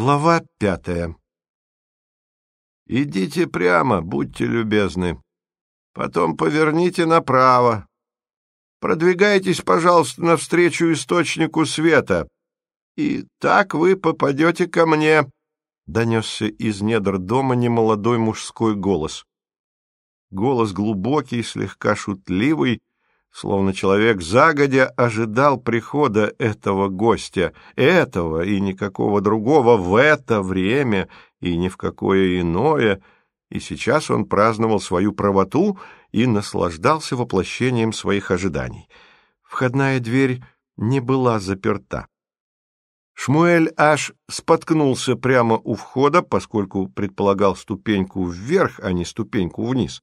Глава пятая «Идите прямо, будьте любезны. Потом поверните направо. Продвигайтесь, пожалуйста, навстречу источнику света. И так вы попадете ко мне», — донесся из недр дома немолодой мужской голос. Голос глубокий, слегка шутливый, словно человек загодя ожидал прихода этого гостя, этого и никакого другого в это время и ни в какое иное, и сейчас он праздновал свою правоту и наслаждался воплощением своих ожиданий. Входная дверь не была заперта. Шмуэль аж споткнулся прямо у входа, поскольку предполагал ступеньку вверх, а не ступеньку вниз.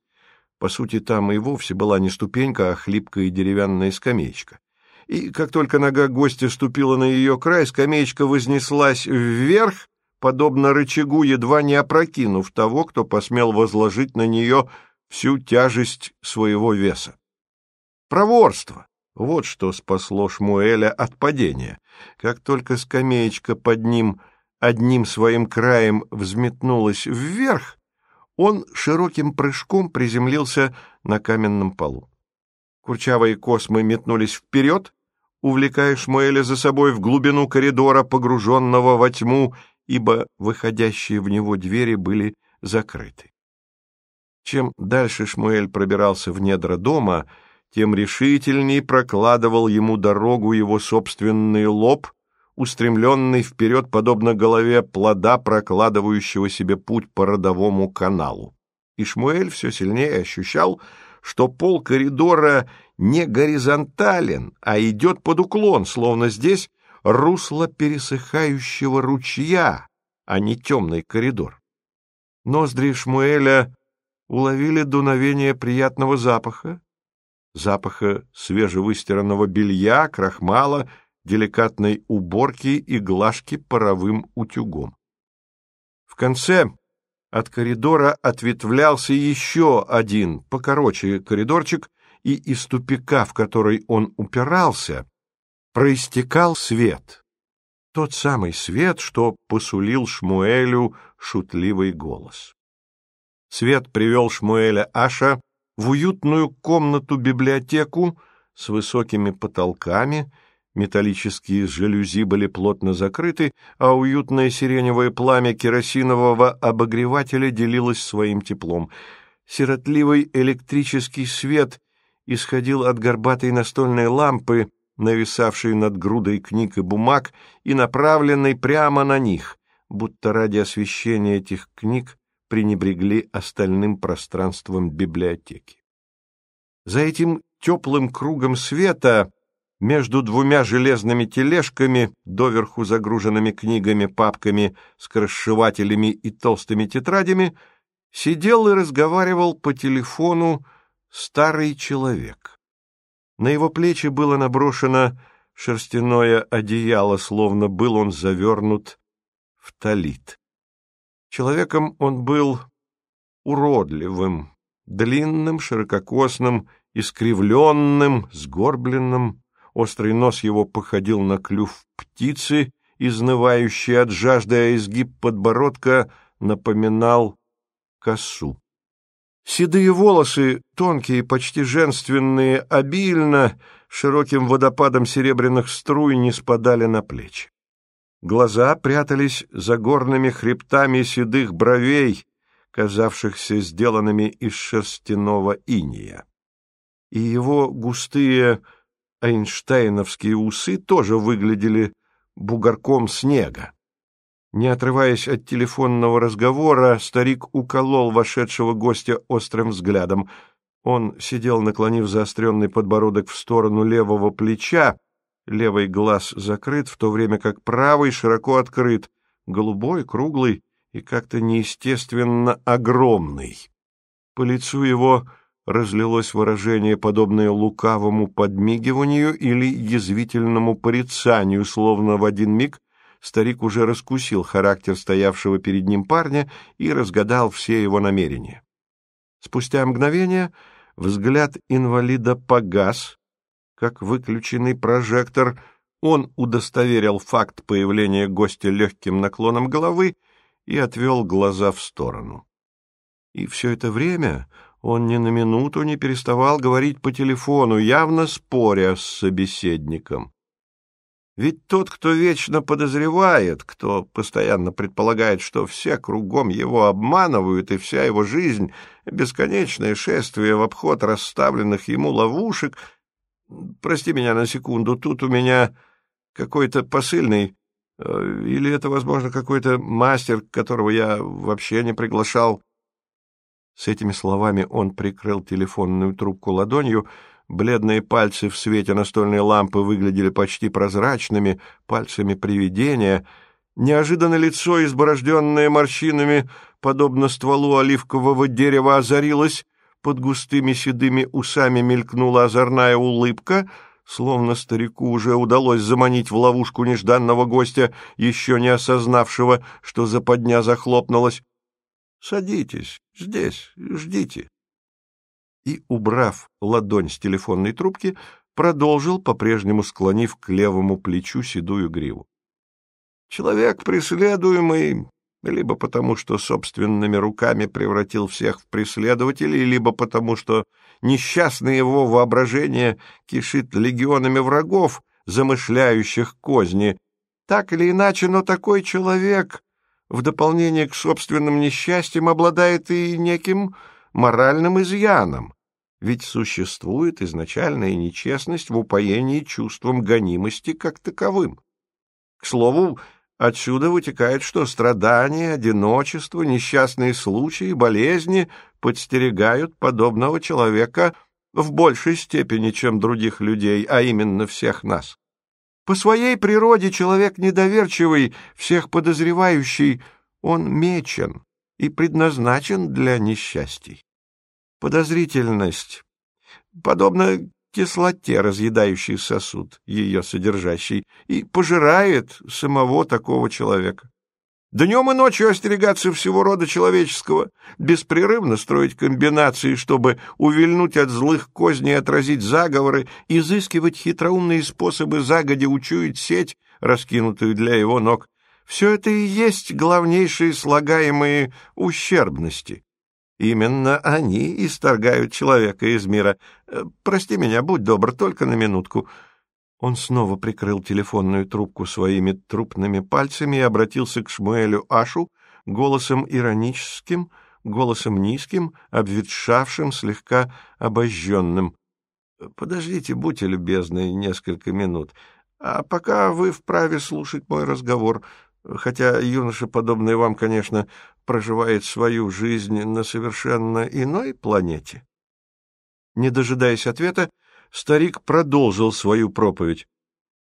По сути, там и вовсе была не ступенька, а хлипкая деревянная скамеечка. И как только нога гостя ступила на ее край, скамеечка вознеслась вверх, подобно рычагу, едва не опрокинув того, кто посмел возложить на нее всю тяжесть своего веса. Проворство! Вот что спасло Шмуэля от падения. Как только скамеечка под ним одним своим краем взметнулась вверх, он широким прыжком приземлился на каменном полу. Курчавые космы метнулись вперед, увлекая Шмуэля за собой в глубину коридора, погруженного во тьму, ибо выходящие в него двери были закрыты. Чем дальше Шмуэль пробирался в недра дома, тем решительней прокладывал ему дорогу его собственный лоб, устремленный вперед, подобно голове плода, прокладывающего себе путь по родовому каналу. И Шмуэль все сильнее ощущал, что пол коридора не горизонтален, а идет под уклон, словно здесь русло пересыхающего ручья, а не темный коридор. Ноздри Шмуэля уловили дуновение приятного запаха, запаха свежевыстиранного белья, крахмала — деликатной уборки и глажки паровым утюгом. В конце от коридора ответвлялся еще один, покороче коридорчик, и из тупика, в который он упирался, проистекал свет. Тот самый свет, что посулил Шмуэлю шутливый голос. Свет привел Шмуэля Аша в уютную комнату-библиотеку с высокими потолками Металлические жалюзи были плотно закрыты, а уютное сиреневое пламя керосинового обогревателя делилось своим теплом. Сиротливый электрический свет исходил от горбатой настольной лампы, нависавшей над грудой книг и бумаг и направленной прямо на них, будто ради освещения этих книг пренебрегли остальным пространством библиотеки. За этим теплым кругом света между двумя железными тележками, доверху загруженными книгами, папками, скоросшивателями и толстыми тетрадями, сидел и разговаривал по телефону старый человек. На его плечи было наброшено шерстяное одеяло, словно был он завернут в талит. Человеком он был уродливым, длинным, ширококосным, искривленным, сгорбленным, Острый нос его походил на клюв птицы, изнывающей от жажды, а изгиб подбородка напоминал косу. Седые волосы, тонкие, почти женственные, обильно, широким водопадом серебряных струй не спадали на плечи. Глаза прятались за горными хребтами седых бровей, казавшихся сделанными из шерстяного иния. И его густые Эйнштейновские усы тоже выглядели бугорком снега. Не отрываясь от телефонного разговора, старик уколол вошедшего гостя острым взглядом. Он сидел, наклонив заостренный подбородок в сторону левого плеча, левый глаз закрыт, в то время как правый широко открыт, голубой, круглый и как-то неестественно огромный. По лицу его разлилось выражение, подобное лукавому подмигиванию или язвительному порицанию, словно в один миг старик уже раскусил характер стоявшего перед ним парня и разгадал все его намерения. Спустя мгновение взгляд инвалида погас, как выключенный прожектор, Он удостоверил факт появления гостя легким наклоном головы и отвел глаза в сторону. И все это время он ни на минуту не переставал говорить по телефону, явно споря с собеседником. Ведь тот, кто вечно подозревает, кто постоянно предполагает, что все кругом его обманывают, и вся его жизнь — бесконечное шествие в обход расставленных ему ловушек... Прости меня на секунду, тут у меня какой-то посыльный, э, или это, возможно, какой-то мастер, которого я вообще не приглашал. С этими словами он прикрыл телефонную трубку ладонью, бледные пальцы в свете настольной лампы выглядели почти прозрачными, пальцами привидения. Неожиданно лицо, изборожденное морщинами, подобно стволу оливкового дерева, озарилось, под густыми седыми усами мелькнула озорная улыбка, словно старику уже удалось заманить в ловушку нежданного гостя, еще не осознавшего, что западня захлопнулась. Садитесь здесь, ждите. И, убрав ладонь с телефонной трубки, продолжил, по-прежнему склонив к левому плечу седую гриву. Человек преследуемый либо потому, что собственными руками превратил всех в преследователей, либо потому, что несчастное его воображение кишит легионами врагов, замышляющих козни. Так или иначе, но такой человек в дополнение к собственным несчастьям обладает и неким моральным изъяном, ведь существует изначальная нечестность в упоении чувством гонимости как таковым. К слову, отсюда вытекает, что страдания, одиночество, несчастные случаи, болезни подстерегают подобного человека в большей степени, чем других людей, а именно всех нас. По своей природе человек недоверчивый, всех подозревающий, он мечен и предназначен для несчастий. Подозрительность, подобно кислоте, разъедающей сосуд, ее содержащий, и пожирает самого такого человека. Днем и ночью остерегаться всего рода человеческого, беспрерывно строить комбинации, чтобы увильнуть от злых козней отразить заговоры, изыскивать хитроумные способы загодя учуять сеть, раскинутую для его ног. Все это и есть главнейшие слагаемые ущербности. Именно они исторгают человека из мира. Э, прости меня, будь добр, только на минутку. Он снова прикрыл телефонную трубку своими трупными пальцами и обратился к Шмуэлю Ашу голосом ироническим, голосом низким, обветшавшим, слегка обожженным. «Подождите, будьте любезны, несколько минут. А пока вы вправе слушать мой разговор, хотя юноша, подобный вам, конечно, проживает свою жизнь на совершенно иной планете». Не дожидаясь ответа, старик продолжил свою проповедь.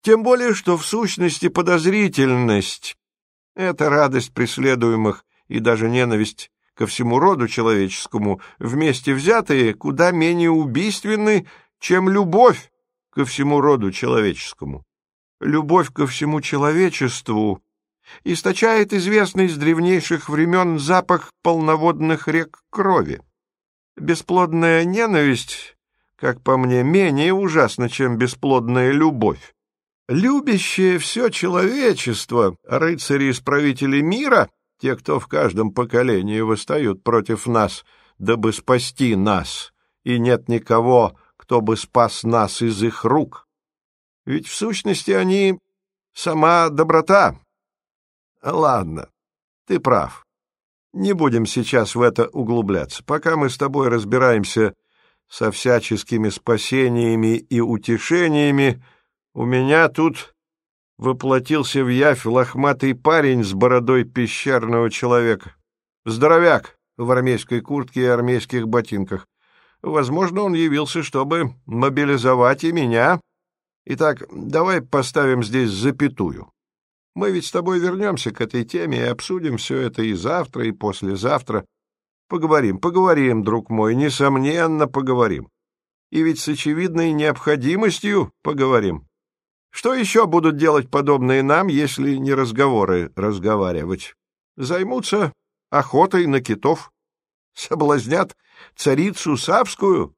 Тем более, что в сущности подозрительность — это радость преследуемых и даже ненависть ко всему роду человеческому, вместе взятые, куда менее убийственны, чем любовь ко всему роду человеческому. Любовь ко всему человечеству источает известный с древнейших времен запах полноводных рек крови. Бесплодная ненависть как по мне, менее ужасно, чем бесплодная любовь. Любящее все человечество, рыцари-исправители мира, те, кто в каждом поколении восстают против нас, дабы спасти нас, и нет никого, кто бы спас нас из их рук. Ведь в сущности они сама доброта. Ладно, ты прав. Не будем сейчас в это углубляться. Пока мы с тобой разбираемся со всяческими спасениями и утешениями, у меня тут воплотился в явь лохматый парень с бородой пещерного человека. Здоровяк в армейской куртке и армейских ботинках. Возможно, он явился, чтобы мобилизовать и меня. Итак, давай поставим здесь запятую. Мы ведь с тобой вернемся к этой теме и обсудим все это и завтра, и послезавтра. Поговорим, поговорим, друг мой, несомненно, поговорим. И ведь с очевидной необходимостью поговорим. Что еще будут делать подобные нам, если не разговоры разговаривать? Займутся охотой на китов, соблазнят царицу Савскую.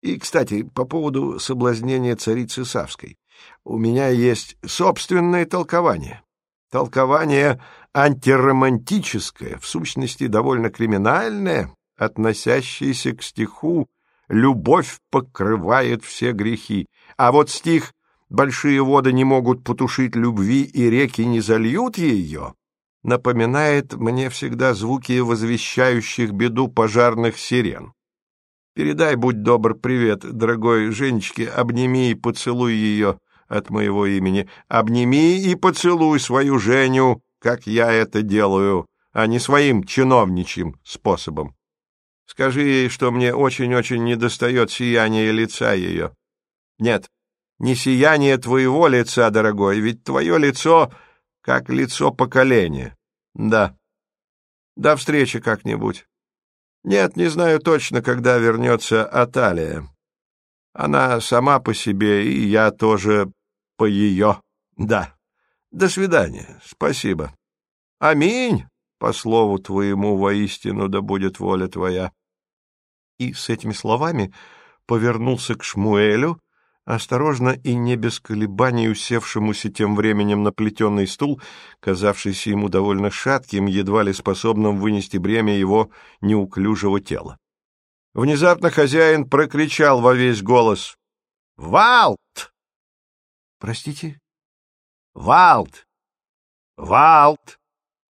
И, кстати, по поводу соблазнения царицы Савской. У меня есть собственное толкование. Толкование антиромантическое, в сущности довольно криминальное, относящееся к стиху «Любовь покрывает все грехи». А вот стих «Большие воды не могут потушить любви, и реки не зальют ее» напоминает мне всегда звуки возвещающих беду пожарных сирен. Передай, будь добр, привет, дорогой Женечке, обними и поцелуй ее от моего имени. Обними и поцелуй свою Женю, как я это делаю, а не своим чиновничьим способом. Скажи ей, что мне очень-очень недостает сияния лица ее. Нет, не сияние твоего лица, дорогой, ведь твое лицо как лицо поколения. Да. До встречи как-нибудь. Нет, не знаю точно, когда вернется Аталия. Она сама по себе, и я тоже по ее. Да. До свидания. Спасибо. Аминь. По слову твоему воистину да будет воля твоя. И с этими словами повернулся к Шмуэлю, осторожно и не без колебаний усевшемуся тем временем на плетеный стул, казавшийся ему довольно шатким, едва ли способным вынести бремя его неуклюжего тела. Внезапно хозяин прокричал во весь голос «Валт!» «Простите?» «Валт! Валт!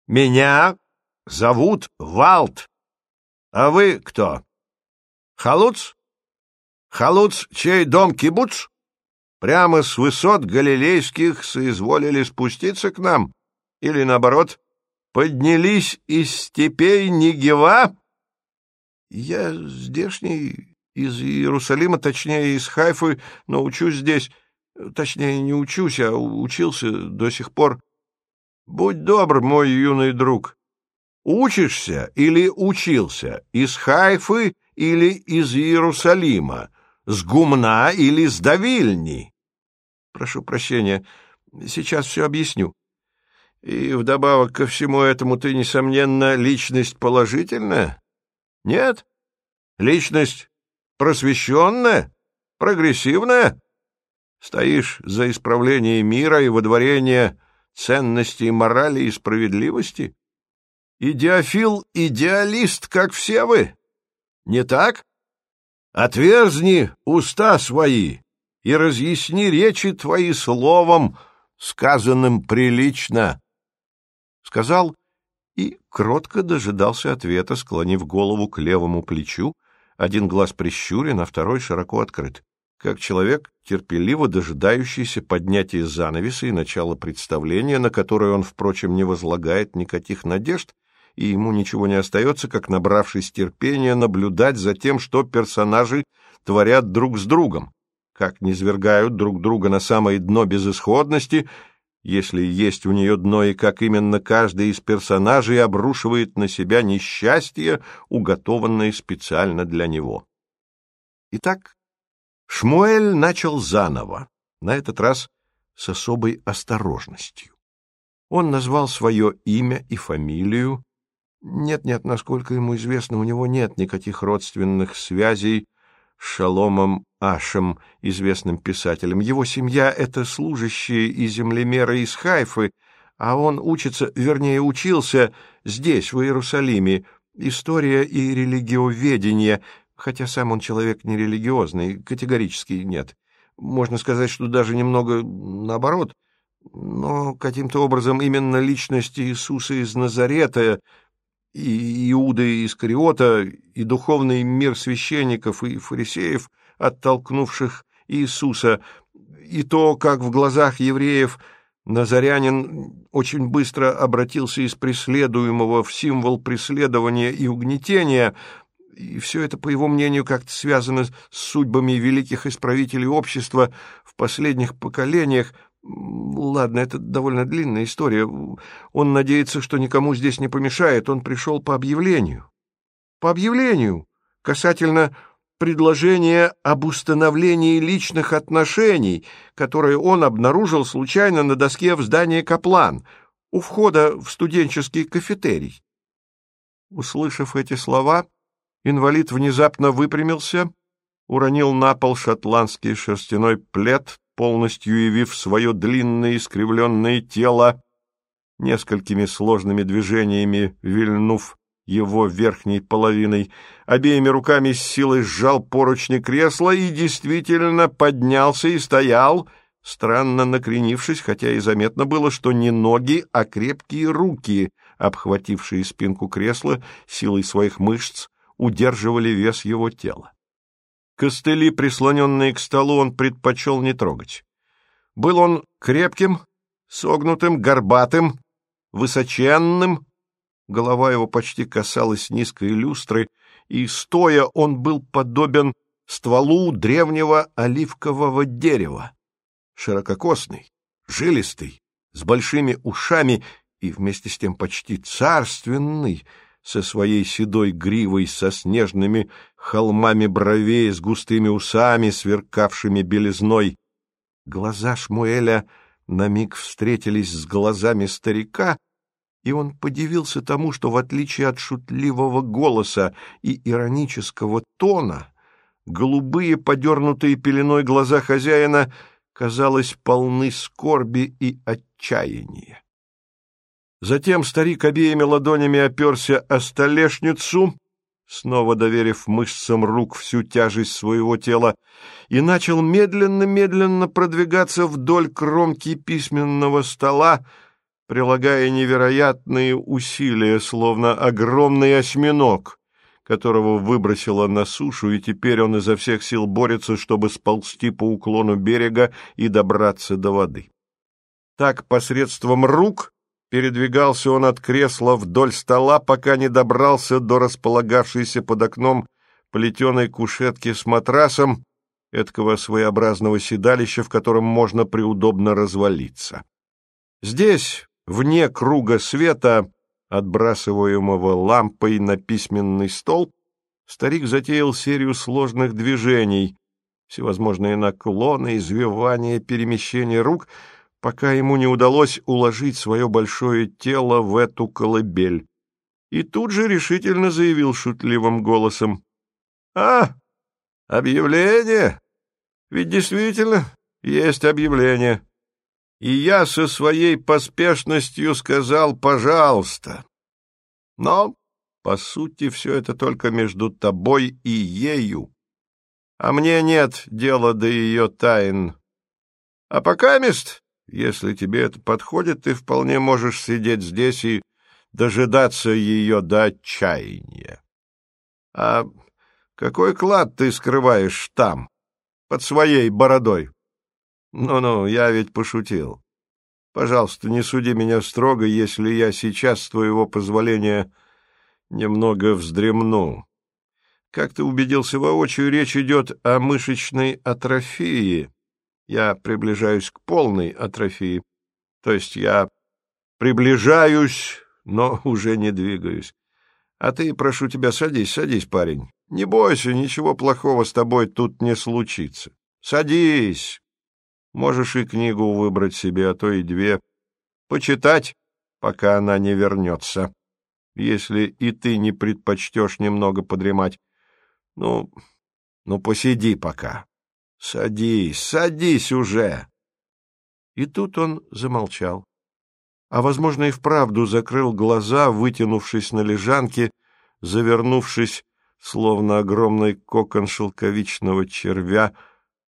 Меня зовут Валт! А вы кто? Халуц?» Халуц, чей дом кибуц, прямо с высот галилейских соизволили спуститься к нам? Или, наоборот, поднялись из степей Нигева? Я здешний, из Иерусалима, точнее, из Хайфы, но учусь здесь. Точнее, не учусь, а учился до сих пор. Будь добр, мой юный друг. Учишься или учился? Из Хайфы или из Иерусалима? с гумна или с давильни. Прошу прощения, сейчас все объясню. И вдобавок ко всему этому ты, несомненно, личность положительная? Нет? Личность просвещенная? Прогрессивная? Стоишь за исправление мира и водворение ценностей морали и справедливости? Идеофил-идеалист, как все вы? Не так? Отверзни уста свои и разъясни речи твои словом, сказанным прилично. Сказал и кротко дожидался ответа, склонив голову к левому плечу, один глаз прищурен, а второй широко открыт, как человек, терпеливо дожидающийся поднятия занавеса и начала представления, на которое он, впрочем, не возлагает никаких надежд, и ему ничего не остается, как, набравшись терпения, наблюдать за тем, что персонажи творят друг с другом, как низвергают друг друга на самое дно безысходности, если есть у нее дно, и как именно каждый из персонажей обрушивает на себя несчастье, уготованное специально для него. Итак, Шмуэль начал заново, на этот раз с особой осторожностью. Он назвал свое имя и фамилию, нет-нет, насколько ему известно, у него нет никаких родственных связей с Шаломом Ашем, известным писателем. Его семья — это служащие и землемеры из Хайфы, а он учится, вернее, учился здесь, в Иерусалиме, история и религиоведение, хотя сам он человек нерелигиозный, категорически нет. Можно сказать, что даже немного наоборот, но каким-то образом именно личность Иисуса из Назарета — и Иуда Искариота, и духовный мир священников и фарисеев, оттолкнувших Иисуса, и то, как в глазах евреев Назарянин очень быстро обратился из преследуемого в символ преследования и угнетения, и все это, по его мнению, как-то связано с судьбами великих исправителей общества в последних поколениях, Ладно, это довольно длинная история. Он надеется, что никому здесь не помешает. Он пришел по объявлению. По объявлению касательно предложения об установлении личных отношений, которое он обнаружил случайно на доске в здании Каплан, у входа в студенческий кафетерий. Услышав эти слова, инвалид внезапно выпрямился, уронил на пол шотландский шерстяной плед, полностью явив свое длинное искривленное тело, несколькими сложными движениями вильнув его верхней половиной, обеими руками с силой сжал поручни кресла и действительно поднялся и стоял, странно накренившись, хотя и заметно было, что не ноги, а крепкие руки, обхватившие спинку кресла силой своих мышц, удерживали вес его тела. Костыли, прислоненные к столу, он предпочел не трогать. Был он крепким, согнутым, горбатым, высоченным, голова его почти касалась низкой люстры, и, стоя, он был подобен стволу древнего оливкового дерева, ширококосный, жилистый, с большими ушами и вместе с тем почти царственный, со своей седой гривой, со снежными холмами бровей, с густыми усами, сверкавшими белизной. Глаза Шмуэля на миг встретились с глазами старика, и он подивился тому, что, в отличие от шутливого голоса и иронического тона, голубые, подернутые пеленой глаза хозяина, казалось, полны скорби и отчаяния. Затем старик обеими ладонями оперся о столешницу, снова доверив мышцам рук всю тяжесть своего тела, и начал медленно-медленно продвигаться вдоль кромки письменного стола, прилагая невероятные усилия, словно огромный осьминог, которого выбросило на сушу, и теперь он изо всех сил борется, чтобы сползти по уклону берега и добраться до воды. Так, посредством рук, передвигался он от кресла вдоль стола, пока не добрался до располагавшейся под окном плетеной кушетки с матрасом, эткого своеобразного седалища, в котором можно приудобно развалиться. Здесь, Вне круга света, отбрасываемого лампой на письменный стол, старик затеял серию сложных движений, всевозможные наклоны, извивания, перемещения рук, пока ему не удалось уложить свое большое тело в эту колыбель. И тут же решительно заявил шутливым голосом. — А, объявление? Ведь действительно есть объявление и я со своей поспешностью сказал «пожалуйста». Но, по сути, все это только между тобой и ею, а мне нет дела до ее тайн. А пока мест, если тебе это подходит, ты вполне можешь сидеть здесь и дожидаться ее до отчаяния. А какой клад ты скрываешь там, под своей бородой? Ну-ну, я ведь пошутил. Пожалуйста, не суди меня строго, если я сейчас, с твоего позволения, немного вздремну. Как ты убедился воочию, речь идет о мышечной атрофии. Я приближаюсь к полной атрофии. То есть я приближаюсь, но уже не двигаюсь. А ты, прошу тебя, садись, садись, парень. Не бойся, ничего плохого с тобой тут не случится. Садись. Можешь и книгу выбрать себе, а то и две. Почитать, пока она не вернется. Если и ты не предпочтешь немного подремать. Ну, ну, посиди пока. Садись, садись уже. И тут он замолчал. А, возможно, и вправду закрыл глаза, вытянувшись на лежанке, завернувшись, словно огромный кокон шелковичного червя,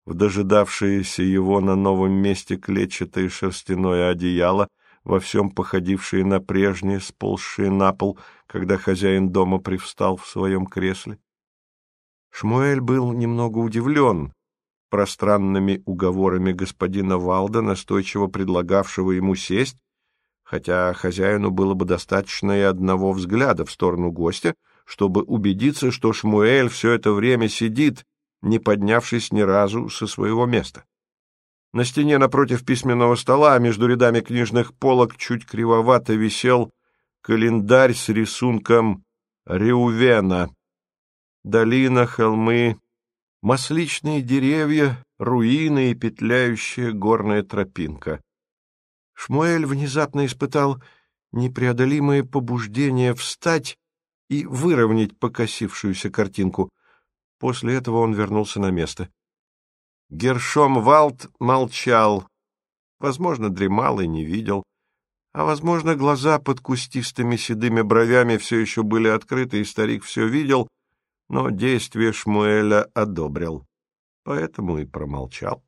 в дожидавшееся его на новом месте клетчатое шерстяное одеяло, во всем походившее на прежнее, сползшее на пол, когда хозяин дома привстал в своем кресле. Шмуэль был немного удивлен пространными уговорами господина Валда, настойчиво предлагавшего ему сесть, хотя хозяину было бы достаточно и одного взгляда в сторону гостя, чтобы убедиться, что Шмуэль все это время сидит, не поднявшись ни разу со своего места. На стене напротив письменного стола между рядами книжных полок чуть кривовато висел календарь с рисунком Реувена. Долина, холмы, масличные деревья, руины и петляющая горная тропинка. Шмуэль внезапно испытал непреодолимое побуждение встать и выровнять покосившуюся картинку. После этого он вернулся на место. Гершом Валт молчал, возможно, дремал и не видел, а, возможно, глаза под кустистыми седыми бровями все еще были открыты, и старик все видел, но действие Шмуэля одобрил, поэтому и промолчал.